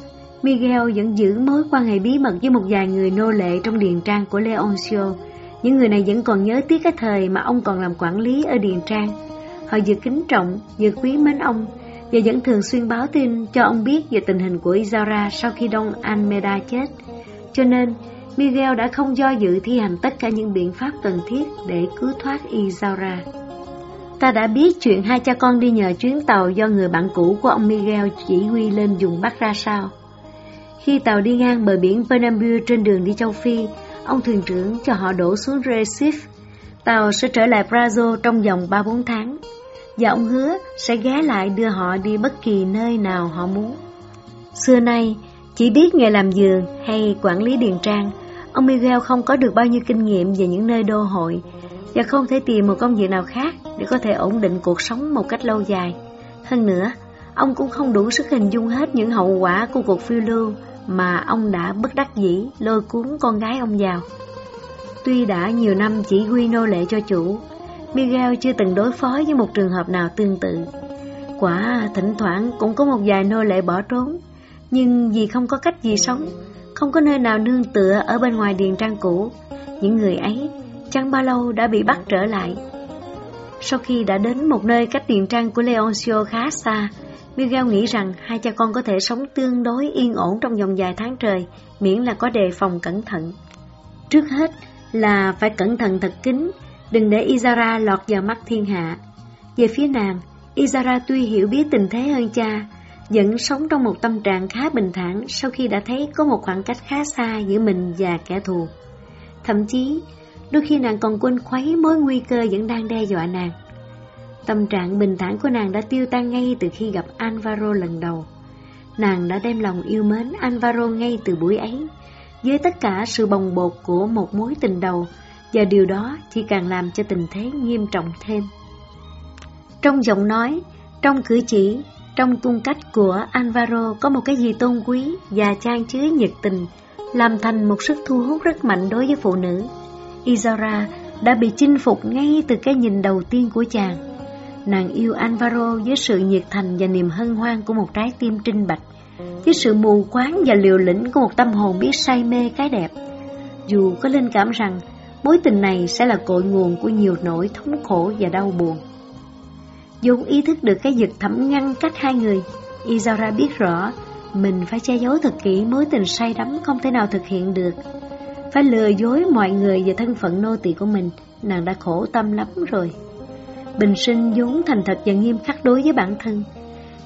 Miguel vẫn giữ mối quan hệ bí mật với một vài người nô lệ trong điền trang của Leoncio. Những người này vẫn còn nhớ tiếc cái thời mà ông còn làm quản lý ở điền trang. Họ vừa kính trọng, vừa quý mến ông và vẫn thường xuyên báo tin cho ông biết về tình hình của Izara sau khi Don Almeida chết. Cho nên, Miguel đã không do dự thi hành tất cả những biện pháp cần thiết để cứu thoát Isaura. Ta đã biết chuyện hai cha con đi nhờ chuyến tàu do người bạn cũ của ông Miguel chỉ huy lên dùng bắt ra sao. Khi tàu đi ngang bờ biển Pernambuco trên đường đi châu Phi, ông thuyền trưởng cho họ đổ xuống Recife. Tàu sẽ trở lại Brazil trong vòng 3-4 tháng, và ông hứa sẽ ghé lại đưa họ đi bất kỳ nơi nào họ muốn. Xưa nay, chỉ biết nghề làm giường hay quản lý điền trang, ông Miguel không có được bao nhiêu kinh nghiệm về những nơi đô hội và không thể tìm một công việc nào khác để có thể ổn định cuộc sống một cách lâu dài. Hơn nữa, ông cũng không đủ sức hình dung hết những hậu quả của cuộc phiêu lưu mà ông đã bất đắc dĩ lôi cuốn con gái ông vào. Tuy đã nhiều năm chỉ huy nô lệ cho chủ, Miguel chưa từng đối phó với một trường hợp nào tương tự. Quả thỉnh thoảng cũng có một vài nô lệ bỏ trốn, nhưng vì không có cách gì sống, không có nơi nào nương tựa ở bên ngoài điền trang cũ, những người ấy chẳng bao lâu đã bị bắt trở lại. Sau khi đã đến một nơi cách điền trang của Leoncio khá xa, Miguel nghĩ rằng hai cha con có thể sống tương đối yên ổn trong vòng vài tháng trời, miễn là có đề phòng cẩn thận. Trước hết là phải cẩn thận thật kín, đừng để Izara lọt vào mắt thiên hạ. Về phía nàng, Izara tuy hiểu biết tình thế hơn cha, vẫn sống trong một tâm trạng khá bình thản sau khi đã thấy có một khoảng cách khá xa giữa mình và kẻ thù. Thậm chí, đôi khi nàng còn quên khuấy mối nguy cơ vẫn đang đe dọa nàng. Tâm trạng bình thản của nàng đã tiêu tan ngay từ khi gặp Alvaro lần đầu. Nàng đã đem lòng yêu mến Alvaro ngay từ buổi ấy, với tất cả sự bồng bột của một mối tình đầu, và điều đó chỉ càng làm cho tình thế nghiêm trọng thêm. Trong giọng nói, trong cử chỉ, trong cung cách của Alvaro có một cái gì tôn quý và trang chứa nhiệt tình, làm thành một sức thu hút rất mạnh đối với phụ nữ. Isara đã bị chinh phục ngay từ cái nhìn đầu tiên của chàng. Nàng yêu Alvaro với sự nhiệt thành và niềm hân hoan của một trái tim trinh bạch, với sự mù quáng và liều lĩnh của một tâm hồn biết say mê cái đẹp. Dù có linh cảm rằng mối tình này sẽ là cội nguồn của nhiều nỗi thống khổ và đau buồn. Dũng ý thức được cái giật thẩm ngăn cách hai người, Izora biết rõ mình phải che giấu thật kỹ mối tình say đắm không thể nào thực hiện được. Phải lừa dối mọi người về thân phận nô tỳ của mình, nàng đã khổ tâm lắm rồi. Bình sinh Dũng thành thật và nghiêm khắc đối với bản thân.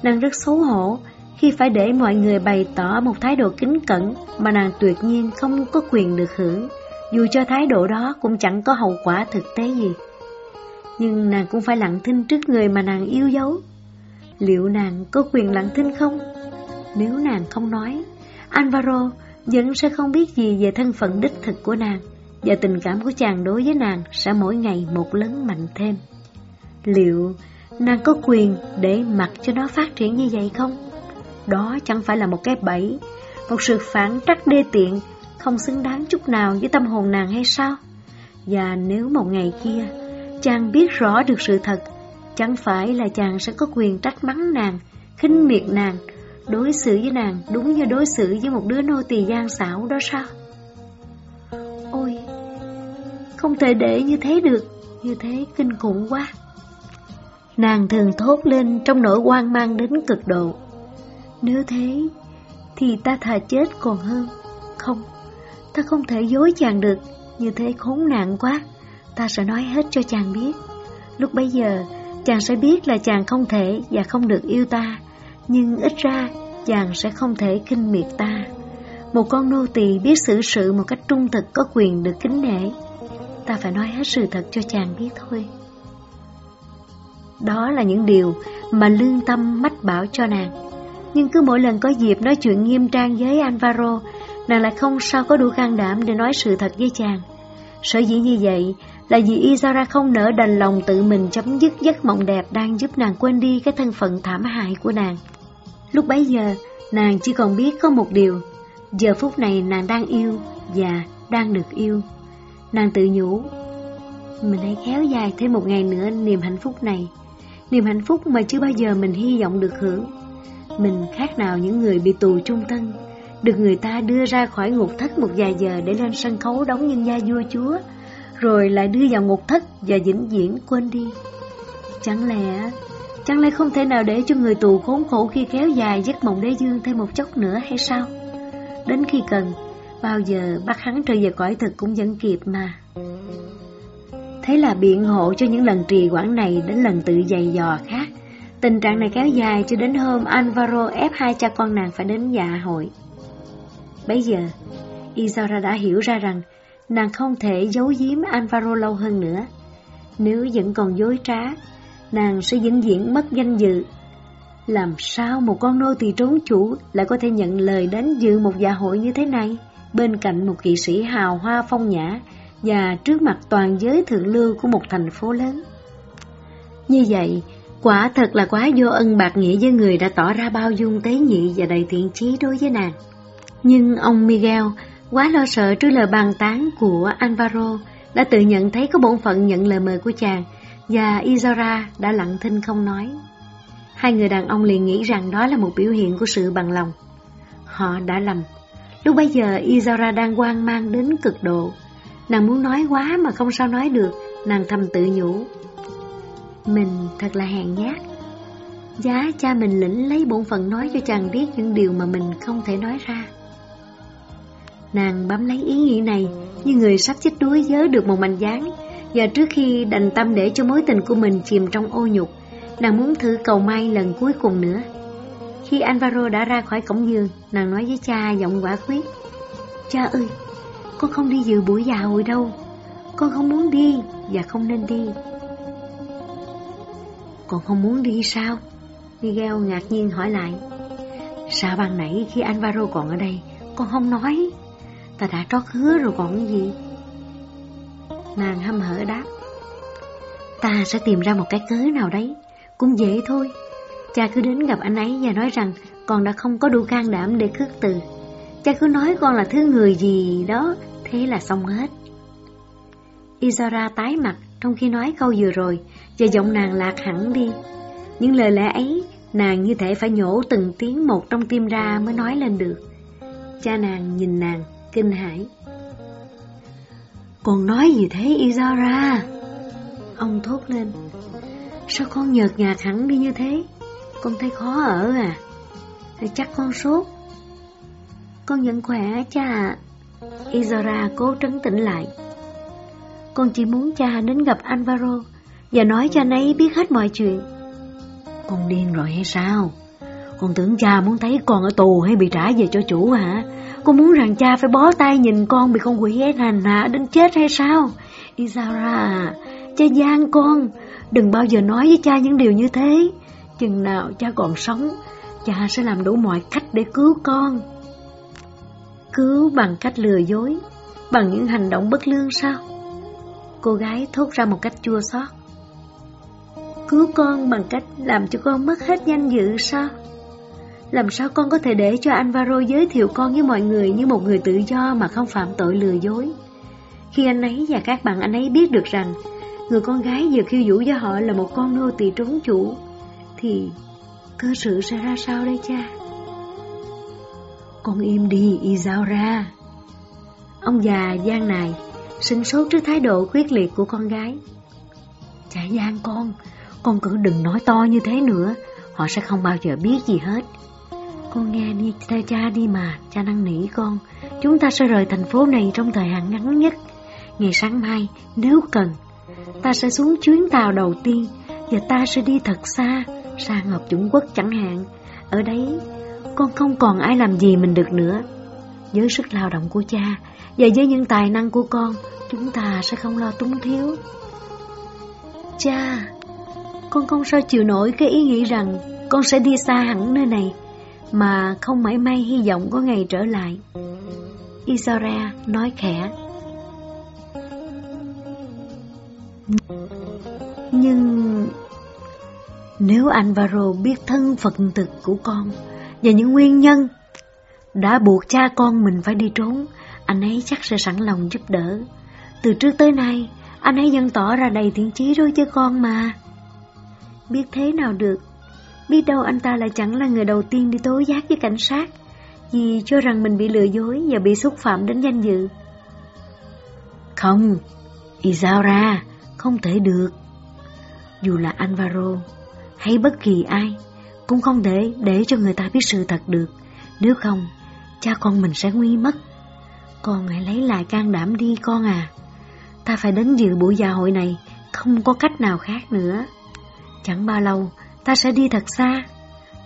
Nàng rất xấu hổ khi phải để mọi người bày tỏ một thái độ kính cẩn mà nàng tuyệt nhiên không có quyền được hưởng, dù cho thái độ đó cũng chẳng có hậu quả thực tế gì. Nhưng nàng cũng phải lặng thinh trước người mà nàng yêu dấu. Liệu nàng có quyền lặng thinh không? Nếu nàng không nói, Alvaro vẫn sẽ không biết gì về thân phận đích thực của nàng và tình cảm của chàng đối với nàng sẽ mỗi ngày một lớn mạnh thêm. Liệu nàng có quyền để mặc cho nó phát triển như vậy không? Đó chẳng phải là một cái bẫy, một sự phản trắc đê tiện, không xứng đáng chút nào với tâm hồn nàng hay sao? Và nếu một ngày kia, chàng biết rõ được sự thật, chẳng phải là chàng sẽ có quyền trách mắng nàng, khinh miệt nàng, đối xử với nàng đúng như đối xử với một đứa nô tỳ gian xảo đó sao? Ôi, không thể để như thế được, như thế kinh khủng quá. Nàng thường thốt lên trong nỗi hoang mang đến cực độ. Nếu thế, thì ta thà chết còn hơn. Không, ta không thể dối chàng được, như thế khốn nạn quá. Ta sẽ nói hết cho chàng biết. Lúc bấy giờ, chàng sẽ biết là chàng không thể và không được yêu ta. Nhưng ít ra, chàng sẽ không thể kinh miệt ta. Một con nô tỳ biết xử sự một cách trung thực có quyền được kính nể. Ta phải nói hết sự thật cho chàng biết thôi. Đó là những điều mà lương tâm mách bảo cho nàng. Nhưng cứ mỗi lần có dịp nói chuyện nghiêm trang với Alvaro, nàng lại không sao có đủ can đảm để nói sự thật với chàng. Sở dĩ như vậy là vì Izara không nỡ đành lòng tự mình chấm dứt giấc mộng đẹp đang giúp nàng quên đi cái thân phận thảm hại của nàng. Lúc bấy giờ, nàng chỉ còn biết có một điều, giờ phút này nàng đang yêu và đang được yêu. Nàng tự nhủ, mình hãy kéo dài thêm một ngày nữa niềm hạnh phúc này, niềm hạnh phúc mà chưa bao giờ mình hy vọng được hưởng. Mình khác nào những người bị tù trung thân, được người ta đưa ra khỏi ngục thất một vài giờ để lên sân khấu đóng nhân gia vua chúa, rồi lại đưa vào ngục thất và vĩnh viễn quên đi. Chẳng lẽ, chẳng lẽ không thể nào để cho người tù khốn khổ khi kéo dài giấc mộng đế dương thêm một chốc nữa hay sao? Đến khi cần, bao giờ bắt hắn trở về cõi thực cũng vẫn kịp mà. Thế là biện hộ cho những lần trì quản này đến lần tự dày dò khác. Tình trạng này kéo dài cho đến hôm Alvaro ép hai cha con nàng phải đến dạ hội. Bây giờ, Isara đã hiểu ra rằng nàng không thể giấu giếm Alvaro lâu hơn nữa. Nếu vẫn còn dối trá, nàng sẽ vĩnh viễn mất danh dự. Làm sao một con nô tỳ trốn chủ lại có thể nhận lời đến dự một dạ hội như thế này, bên cạnh một kỵ sĩ hào hoa phong nhã và trước mặt toàn giới thượng lưu của một thành phố lớn? Như vậy, quả thật là quá vô ân bạc nghĩa với người đã tỏ ra bao dung tế nhị và đầy thiện chí đối với nàng. Nhưng ông Miguel quá lo sợ trước lời bàn tán của Alvaro đã tự nhận thấy có bổn phận nhận lời mời của chàng và Isara đã lặng thinh không nói. Hai người đàn ông liền nghĩ rằng đó là một biểu hiện của sự bằng lòng. Họ đã lầm. Lúc bây giờ Isara đang quan mang đến cực độ. Nàng muốn nói quá mà không sao nói được, nàng thầm tự nhủ. Mình thật là hèn nhát. Giá cha mình lĩnh lấy bổn phận nói cho chàng biết những điều mà mình không thể nói ra. Nàng bám lấy ý nghĩ này như người sắp chết đuối nhớ được một mảnh dáng và trước khi đành tâm để cho mối tình của mình chìm trong ô nhục, nàng muốn thử cầu may lần cuối cùng nữa. Khi Alvaro đã ra khỏi cổng giường, nàng nói với cha giọng quả quyết. Cha ơi, con không đi dự buổi dạ hội đâu. Con không muốn đi và không nên đi. Con không muốn đi sao? Miguel ngạc nhiên hỏi lại. Sao ban nãy khi Alvaro còn ở đây, con không nói? Ta đã trót hứa rồi còn cái gì? Nàng hâm hở đáp. Ta sẽ tìm ra một cái cớ nào đấy, cũng dễ thôi. Cha cứ đến gặp anh ấy và nói rằng con đã không có đủ can đảm để khước từ. Cha cứ nói con là thứ người gì đó, thế là xong hết. Isara tái mặt trong khi nói câu vừa rồi, và giọng nàng lạc hẳn đi. Những lời lẽ ấy, nàng như thể phải nhổ từng tiếng một trong tim ra mới nói lên được. Cha nàng nhìn nàng, kinh hãi. Còn nói gì thế, Izara? Ông thốt lên. Sao con nhợt nhạt hẳn đi như thế? Con thấy khó ở à? thì chắc con sốt? Con vẫn khỏe, cha ạ. Izara cố trấn tĩnh lại. Con chỉ muốn cha đến gặp Alvaro và nói cho anh ấy biết hết mọi chuyện. Con điên rồi hay sao? Con tưởng cha muốn thấy con ở tù hay bị trả về cho chủ hả? Con muốn rằng cha phải bó tay nhìn con bị con quỷ ép hành hạ đến chết hay sao? Isara, cha gian con, đừng bao giờ nói với cha những điều như thế. Chừng nào cha còn sống, cha sẽ làm đủ mọi cách để cứu con. Cứu bằng cách lừa dối, bằng những hành động bất lương sao? Cô gái thốt ra một cách chua xót. Cứu con bằng cách làm cho con mất hết danh dự sao? Làm sao con có thể để cho Alvaro giới thiệu con với mọi người như một người tự do mà không phạm tội lừa dối? Khi anh ấy và các bạn anh ấy biết được rằng người con gái vừa khiêu vũ với họ là một con nô tỳ trốn chủ, thì cơ sự sẽ ra sao đây cha? Con im đi, Isaura. Ông già gian này, sinh sốt trước thái độ quyết liệt của con gái. Chả gian con, con cứ đừng nói to như thế nữa, họ sẽ không bao giờ biết gì hết. Con nghe đi theo cha đi mà, cha năn nỉ con. Chúng ta sẽ rời thành phố này trong thời hạn ngắn nhất. Ngày sáng mai, nếu cần, ta sẽ xuống chuyến tàu đầu tiên và ta sẽ đi thật xa, sang Hợp trung Quốc chẳng hạn. Ở đấy, con không còn ai làm gì mình được nữa. Với sức lao động của cha và với những tài năng của con, chúng ta sẽ không lo túng thiếu. Cha, con không sao chịu nổi cái ý nghĩ rằng con sẽ đi xa hẳn nơi này, mà không mãi may hy vọng có ngày trở lại. Isara nói khẽ. Nhưng nếu anh Varo biết thân phận thực của con và những nguyên nhân đã buộc cha con mình phải đi trốn, anh ấy chắc sẽ sẵn lòng giúp đỡ. Từ trước tới nay, anh ấy vẫn tỏ ra đầy thiện chí đối với con mà. Biết thế nào được, biết đâu anh ta lại chẳng là người đầu tiên đi tố giác với cảnh sát, vì cho rằng mình bị lừa dối và bị xúc phạm đến danh dự. Không, Isaura, không thể được. Dù là Alvaro hay bất kỳ ai, cũng không thể để cho người ta biết sự thật được. Nếu không, cha con mình sẽ nguy mất. Con hãy lấy lại can đảm đi con à. Ta phải đến dự buổi gia hội này, không có cách nào khác nữa. Chẳng bao lâu, ta sẽ đi thật xa.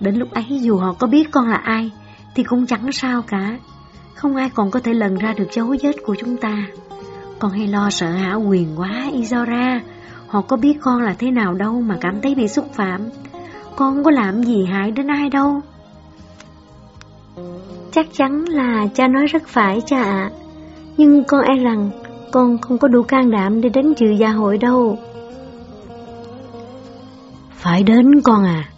Đến lúc ấy dù họ có biết con là ai, thì cũng chẳng sao cả. Không ai còn có thể lần ra được dấu vết của chúng ta. Con hay lo sợ hả quyền quá, Izora. Họ có biết con là thế nào đâu mà cảm thấy bị xúc phạm. Con không có làm gì hại đến ai đâu. Chắc chắn là cha nói rất phải cha ạ. Nhưng con e rằng con không có đủ can đảm để đến dự gia hội đâu. Phải đến con à,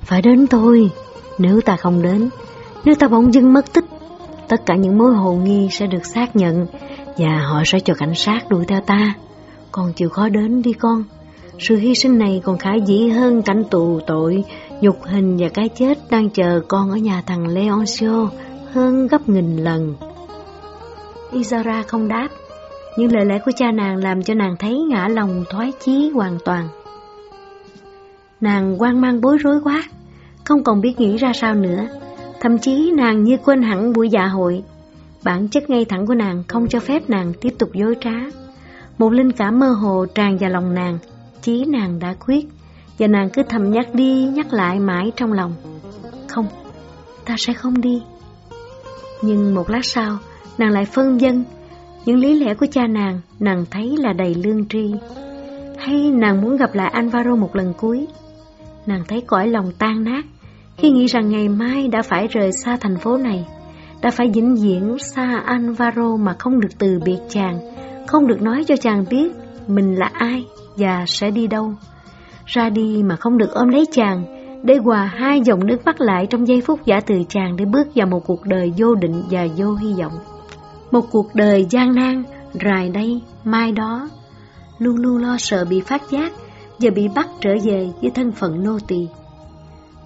phải đến thôi. Nếu ta không đến, nếu ta bỗng dưng mất tích, tất cả những mối hồ nghi sẽ được xác nhận và họ sẽ cho cảnh sát đuổi theo ta. Con chịu khó đến đi con. Sự hy sinh này còn khả dĩ hơn cảnh tù tội, nhục hình và cái chết đang chờ con ở nhà thằng Leoncio hơn gấp nghìn lần. Isara không đáp, nhưng lời lẽ của cha nàng làm cho nàng thấy ngã lòng thoái chí hoàn toàn. Nàng quan mang bối rối quá, không còn biết nghĩ ra sao nữa. Thậm chí nàng như quên hẳn buổi dạ hội. Bản chất ngay thẳng của nàng không cho phép nàng tiếp tục dối trá. Một linh cảm mơ hồ tràn vào lòng nàng, chí nàng đã quyết, và nàng cứ thầm nhắc đi nhắc lại mãi trong lòng. Không, ta sẽ không đi. Nhưng một lát sau, nàng lại phân dân. Những lý lẽ của cha nàng, nàng thấy là đầy lương tri. Hay nàng muốn gặp lại Alvaro một lần cuối. Nàng thấy cõi lòng tan nát, khi nghĩ rằng ngày mai đã phải rời xa thành phố này, đã phải vĩnh viễn xa Alvaro mà không được từ biệt chàng, không được nói cho chàng biết mình là ai và sẽ đi đâu. Ra đi mà không được ôm lấy chàng, để hòa hai dòng nước mắt lại trong giây phút giả từ chàng để bước vào một cuộc đời vô định và vô hy vọng. Một cuộc đời gian nan, rài đây, mai đó, luôn luôn lo sợ bị phát giác và bị bắt trở về với thân phận nô tỳ.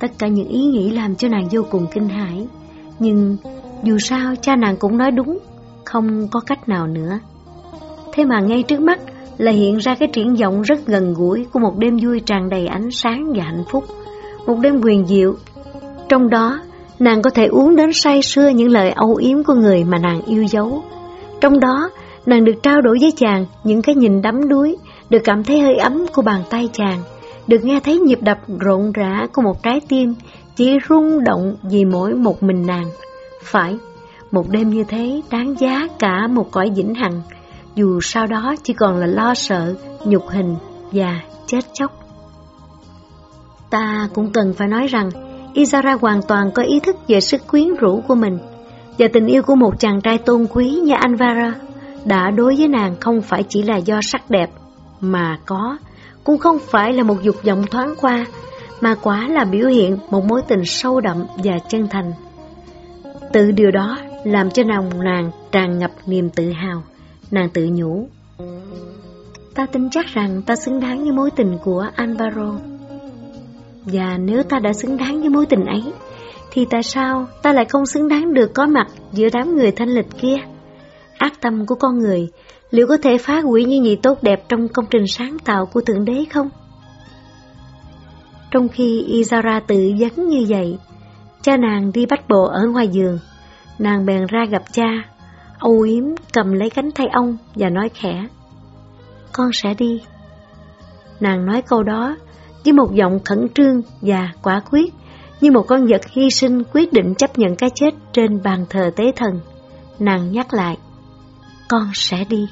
Tất cả những ý nghĩ làm cho nàng vô cùng kinh hãi, nhưng dù sao cha nàng cũng nói đúng, không có cách nào nữa. Thế mà ngay trước mắt là hiện ra cái triển vọng rất gần gũi của một đêm vui tràn đầy ánh sáng và hạnh phúc, một đêm quyền diệu. Trong đó, nàng có thể uống đến say sưa những lời âu yếm của người mà nàng yêu dấu. Trong đó, nàng được trao đổi với chàng những cái nhìn đắm đuối, được cảm thấy hơi ấm của bàn tay chàng, được nghe thấy nhịp đập rộn rã của một trái tim chỉ rung động vì mỗi một mình nàng. Phải, một đêm như thế đáng giá cả một cõi vĩnh hằng, dù sau đó chỉ còn là lo sợ, nhục hình và chết chóc. Ta cũng cần phải nói rằng, Izara hoàn toàn có ý thức về sức quyến rũ của mình, và tình yêu của một chàng trai tôn quý như Anvara đã đối với nàng không phải chỉ là do sắc đẹp, mà có, cũng không phải là một dục vọng thoáng qua, mà quả là biểu hiện một mối tình sâu đậm và chân thành. Tự điều đó làm cho nàng nàng tràn ngập niềm tự hào, nàng tự nhủ. Ta tin chắc rằng ta xứng đáng với mối tình của Alvaro. Và nếu ta đã xứng đáng với mối tình ấy, thì tại sao ta lại không xứng đáng được có mặt giữa đám người thanh lịch kia? Ác tâm của con người liệu có thể phá hủy những gì tốt đẹp trong công trình sáng tạo của Thượng Đế không? Trong khi Izara tự vấn như vậy, cha nàng đi bắt bộ ở ngoài giường, nàng bèn ra gặp cha, âu yếm cầm lấy cánh tay ông và nói khẽ, con sẽ đi. Nàng nói câu đó với một giọng khẩn trương và quả quyết, như một con vật hy sinh quyết định chấp nhận cái chết trên bàn thờ tế thần. Nàng nhắc lại, con sẽ đi.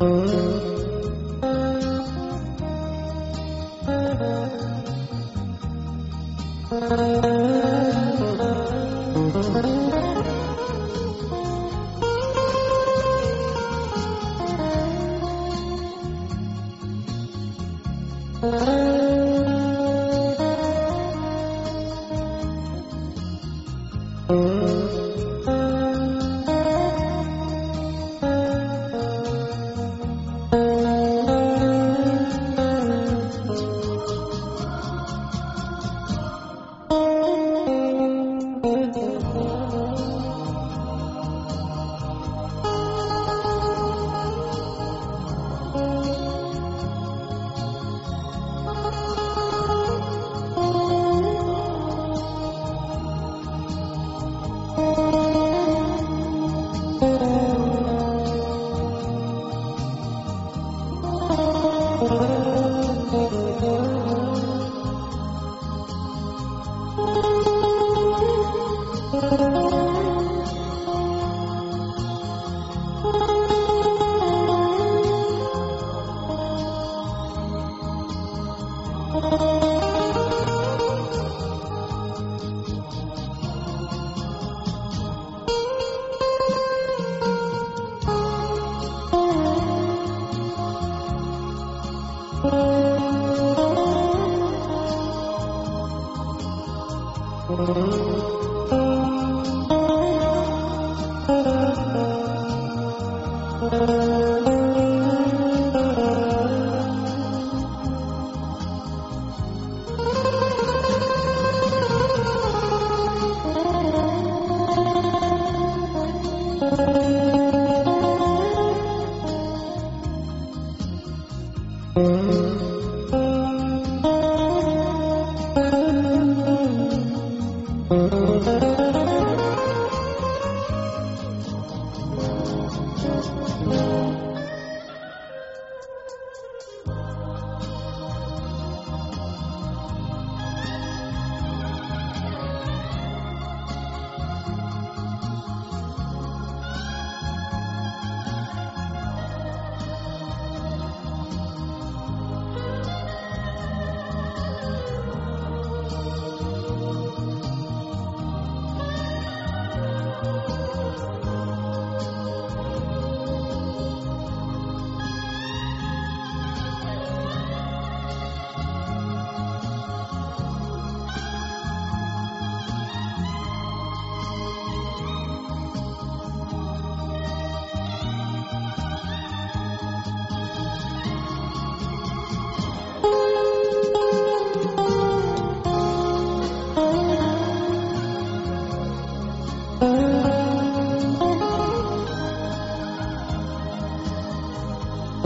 Thank you. Thank you.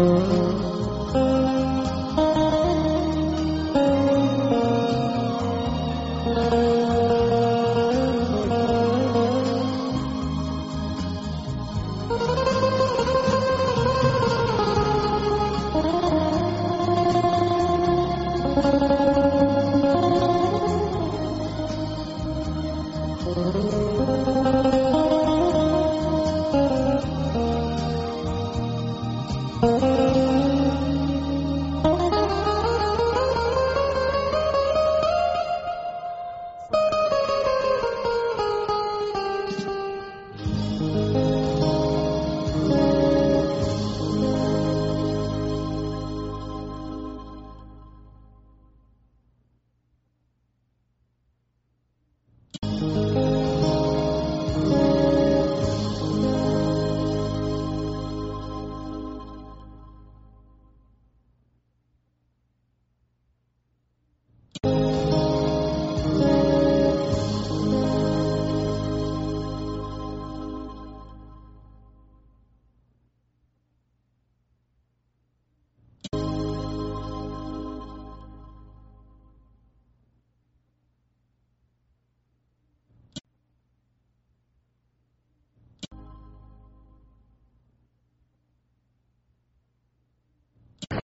Oh.